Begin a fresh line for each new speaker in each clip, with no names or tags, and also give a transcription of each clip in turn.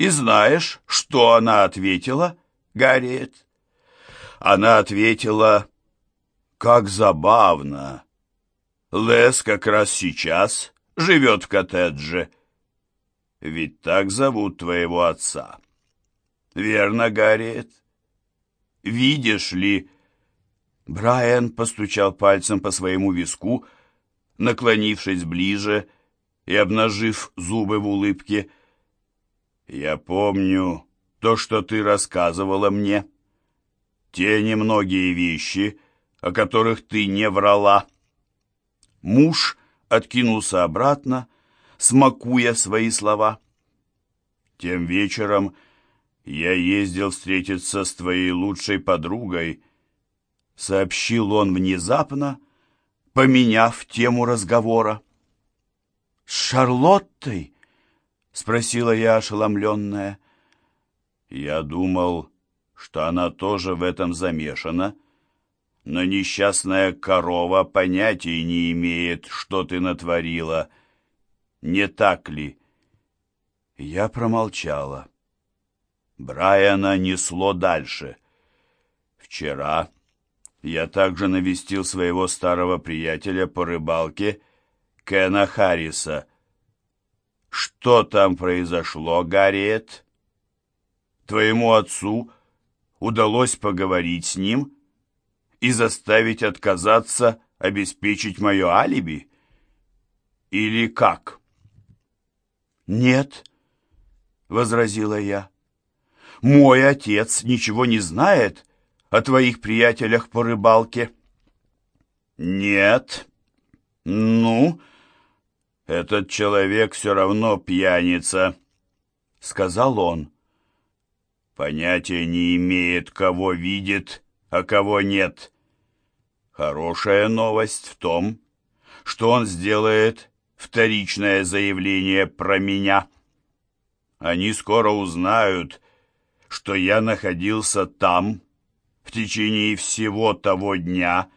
И знаешь, что она ответила, Гарриет? Она ответила, как забавно. Лес как раз сейчас живет в коттедже. Ведь так зовут твоего отца. Верно, Гарриет? Видишь ли... Брайан постучал пальцем по своему виску, наклонившись ближе и обнажив зубы в улыбке. «Я помню то, что ты рассказывала мне, те немногие вещи, о которых ты не врала». Муж откинулся обратно, смакуя свои слова. «Тем вечером я ездил встретиться с твоей лучшей подругой», — сообщил он внезапно, поменяв тему разговора. «С Шарлоттой?» — спросила я ошеломленная. Я думал, что она тоже в этом замешана, но несчастная корова понятия не имеет, что ты натворила. Не так ли? Я промолчала. Брайана несло дальше. Вчера я также навестил своего старого приятеля по рыбалке Кена Харриса. Что там произошло, Гарриет? Твоему отцу удалось поговорить с ним и заставить отказаться обеспечить мое алиби? Или как? Нет, — возразила я. Мой отец ничего не знает о твоих приятелях по рыбалке. Нет. Ну, этот человек все равно пьяница, сказал он. Понятия не имеет, кого видит, а кого нет. Хорошая новость в том, что он сделает вторичное заявление про меня. Они скоро узнают, что я находился там в течение всего того дня,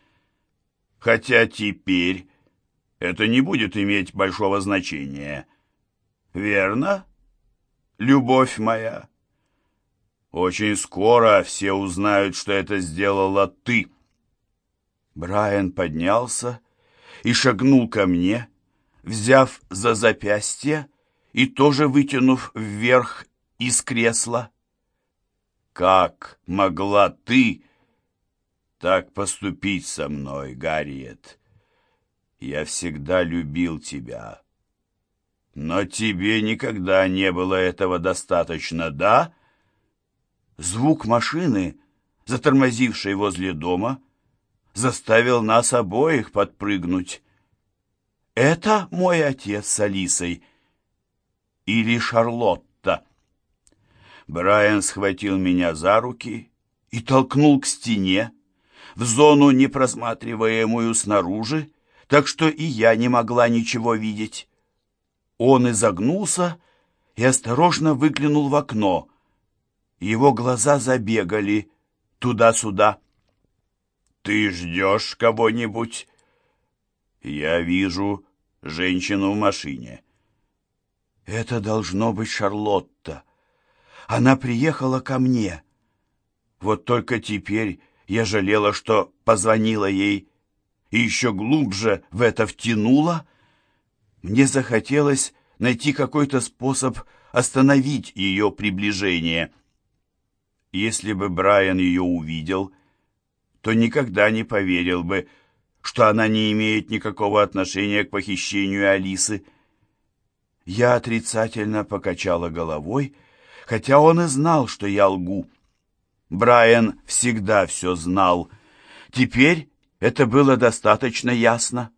хотя теперь это не будет иметь большого значения. Верно, любовь моя? Очень скоро все узнают, что это сделала ты. Брайан поднялся и шагнул ко мне, взяв за запястье и тоже вытянув вверх из кресла. Как могла ты так поступить со мной, Гарриет? Я всегда любил тебя. Но тебе никогда не было этого достаточно, да? Звук машины, затормозившей возле дома, заставил нас обоих подпрыгнуть. Это мой отец с Алисой или Шарлотта? Брайан схватил меня за руки и толкнул к стене, в зону, непросматриваемую снаружи, так что и я не могла ничего видеть. Он изогнулся и осторожно выглянул в окно. Его глаза забегали туда-сюда. «Ты ждешь кого-нибудь?» «Я вижу женщину в машине». «Это должно быть Шарлотта». Она приехала ко мне. Вот только теперь я жалела, что позвонила ей и еще глубже в это втянула. Мне захотелось найти какой-то способ остановить ее приближение. Если бы Брайан ее увидел, то никогда не поверил бы, что она не имеет никакого отношения к похищению Алисы. Я отрицательно покачала головой, хотя он и знал, что я лгу. Брайан всегда все знал. Теперь это было достаточно ясно.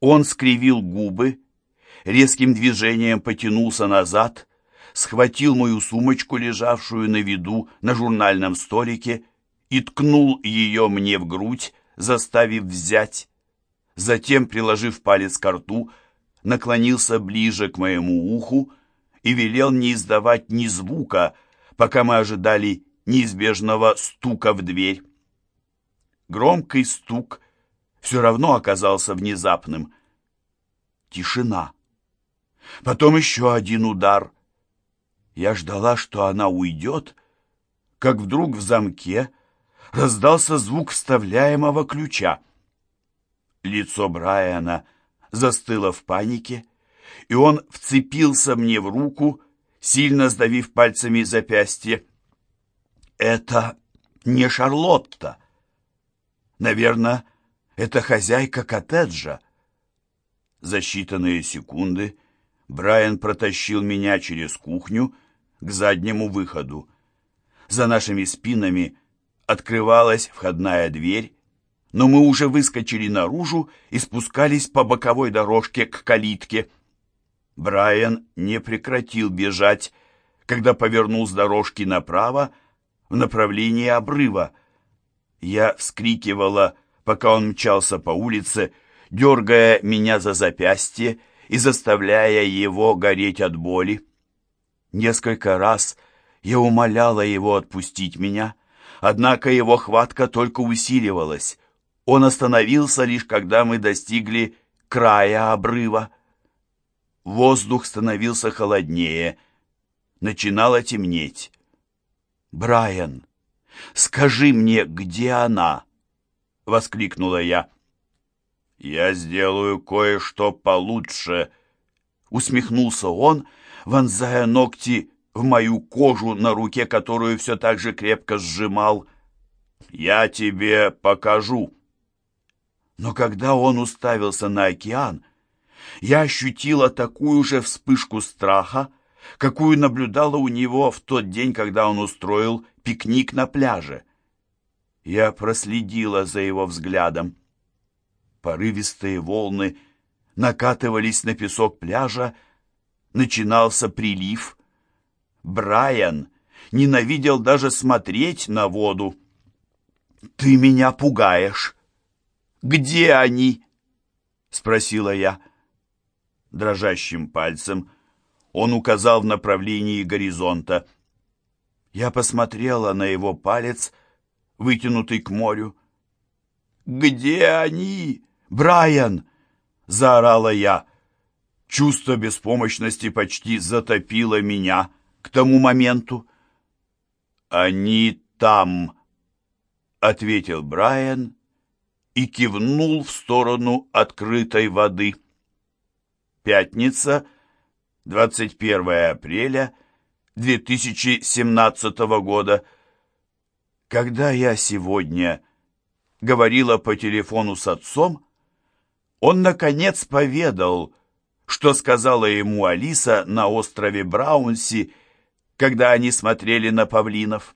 Он скривил губы, резким движением потянулся назад, схватил мою сумочку, лежавшую на виду на журнальном столике, и ткнул ее мне в грудь, заставив взять. Затем, приложив палец к рту, наклонился ближе к моему уху, и велел не издавать ни звука, пока мы ожидали неизбежного стука в дверь. Громкий стук все равно оказался внезапным. Тишина. Потом еще один удар. Я ждала, что она уйдет, как вдруг в замке раздался звук вставляемого ключа. Лицо Брайана застыло в панике, и он вцепился мне в руку, сильно сдавив пальцами запястье. «Это не Шарлотта. Наверное, это хозяйка коттеджа». За считанные секунды Брайан протащил меня через кухню к заднему выходу. За нашими спинами открывалась входная дверь, но мы уже выскочили наружу и спускались по боковой дорожке к калитке. Брайан не прекратил бежать, когда повернул с дорожки направо в направлении обрыва. Я вскрикивала, пока он мчался по улице, дергая меня за запястье и заставляя его гореть от боли. Несколько раз я умоляла его отпустить меня, однако его хватка только усиливалась. Он остановился лишь когда мы достигли края обрыва. Воздух становился холоднее, начинало темнеть. «Брайан, скажи мне, где она?» — воскликнула я. «Я сделаю кое-что получше», — усмехнулся он, вонзая ногти в мою кожу на руке, которую все так же крепко сжимал. «Я тебе покажу». Но когда он уставился на океан, я ощутила такую же вспышку страха, какую наблюдала у него в тот день, когда он устроил пикник на пляже. Я проследила за его взглядом. Порывистые волны накатывались на песок пляжа, начинался прилив. Брайан ненавидел даже смотреть на воду. «Ты меня пугаешь!» «Где они?» — спросила я. Дрожащим пальцем он указал в направлении горизонта. Я посмотрела на его палец, вытянутый к морю. «Где они?» «Брайан!» — заорала я. Чувство беспомощности почти затопило меня к тому моменту. «Они там!» — ответил Брайан и кивнул в сторону открытой воды. Пятница, 21 апреля 2017 года. Когда я сегодня говорила по телефону с отцом, он, наконец, поведал, что сказала ему Алиса на острове Браунси, когда они смотрели на павлинов.